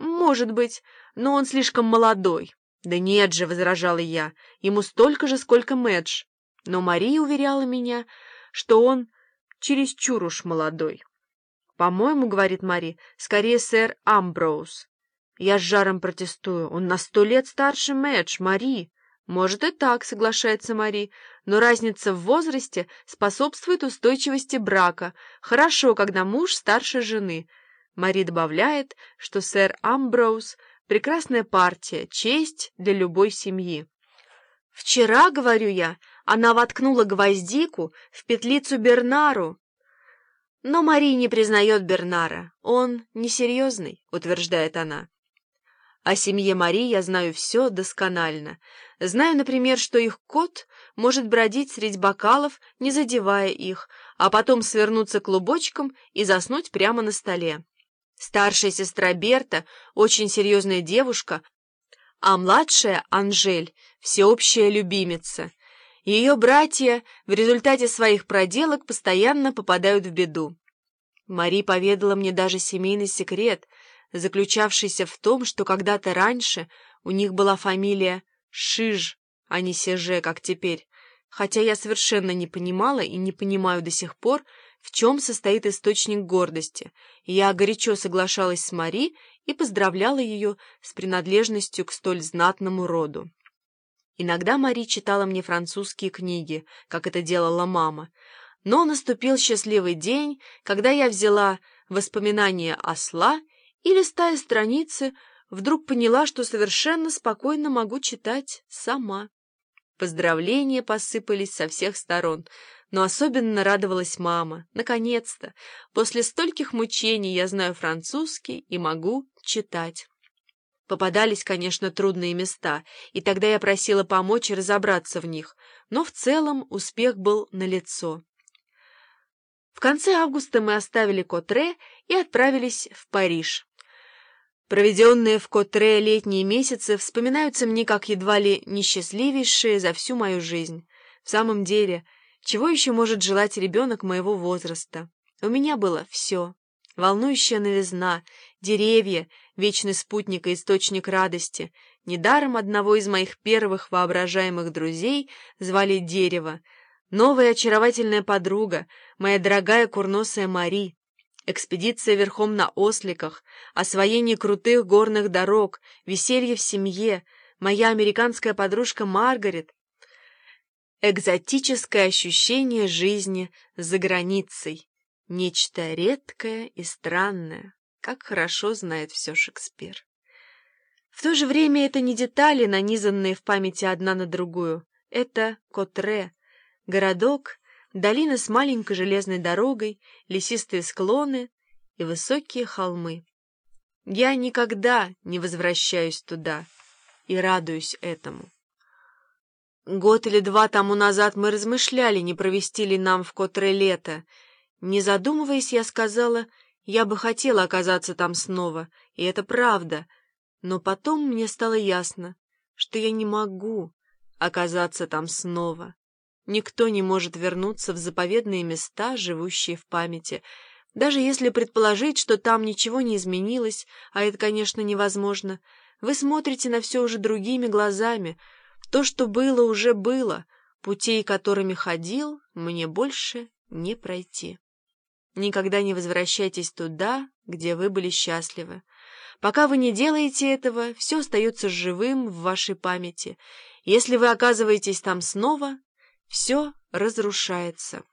«Может быть, но он слишком молодой». «Да нет же», — возражала я, — «ему столько же, сколько Мэдж». Но Мария уверяла меня, что он чересчур уж молодой. «По-моему, — говорит Мари, — скорее сэр Амброуз». Я с жаром протестую. Он на сто лет старше Мэдж, Мари. Может и так, соглашается Мари, но разница в возрасте способствует устойчивости брака. Хорошо, когда муж старше жены. Мари добавляет, что сэр Амброуз — прекрасная партия, честь для любой семьи. «Вчера, — говорю я, — она воткнула гвоздику в петлицу Бернару». Но Мари не признает Бернара. Он несерьезный, утверждает она. О семье Мари я знаю все досконально. Знаю, например, что их кот может бродить среди бокалов, не задевая их, а потом свернуться клубочком и заснуть прямо на столе. Старшая сестра Берта — очень серьезная девушка, а младшая, Анжель, всеобщая любимица. Ее братья в результате своих проделок постоянно попадают в беду. Мари поведала мне даже семейный секрет, заключавшийся в том, что когда-то раньше у них была фамилия Шиж, а не Сеже, как теперь, хотя я совершенно не понимала и не понимаю до сих пор, в чем состоит источник гордости. Я горячо соглашалась с Мари и поздравляла ее с принадлежностью к столь знатному роду. Иногда Мари читала мне французские книги, как это делала мама, но наступил счастливый день, когда я взяла «Воспоминания осла» и, листая страницы, вдруг поняла, что совершенно спокойно могу читать сама. Поздравления посыпались со всех сторон, но особенно радовалась мама. Наконец-то, после стольких мучений я знаю французский и могу читать. Попадались, конечно, трудные места, и тогда я просила помочь разобраться в них, но в целом успех был налицо. В конце августа мы оставили Котре и отправились в Париж. Проведенные в Котре летние месяцы вспоминаются мне как едва ли несчастливейшие за всю мою жизнь. В самом деле, чего еще может желать ребенок моего возраста? У меня было все. Волнующая новизна, деревья, вечный спутник и источник радости. Недаром одного из моих первых воображаемых друзей звали Дерево. Новая очаровательная подруга, моя дорогая курносая Мари. Экспедиция верхом на осликах, освоение крутых горных дорог, веселье в семье, моя американская подружка Маргарет. Экзотическое ощущение жизни за границей. Нечто редкое и странное, как хорошо знает все Шекспир. В то же время это не детали, нанизанные в памяти одна на другую. Это Котре, городок, долина с маленькой железной дорогой, лесистые склоны и высокие холмы. Я никогда не возвращаюсь туда и радуюсь этому. Год или два тому назад мы размышляли, не провести ли нам в Котре лето. Не задумываясь, я сказала, я бы хотела оказаться там снова, и это правда. Но потом мне стало ясно, что я не могу оказаться там снова. Никто не может вернуться в заповедные места, живущие в памяти, даже если предположить, что там ничего не изменилось, а это, конечно, невозможно. Вы смотрите на все уже другими глазами. То, что было, уже было. Путей, которыми ходил, мне больше не пройти. Никогда не возвращайтесь туда, где вы были счастливы. Пока вы не делаете этого, все остается живым в вашей памяти. Если вы оказываетесь там снова, все разрушается.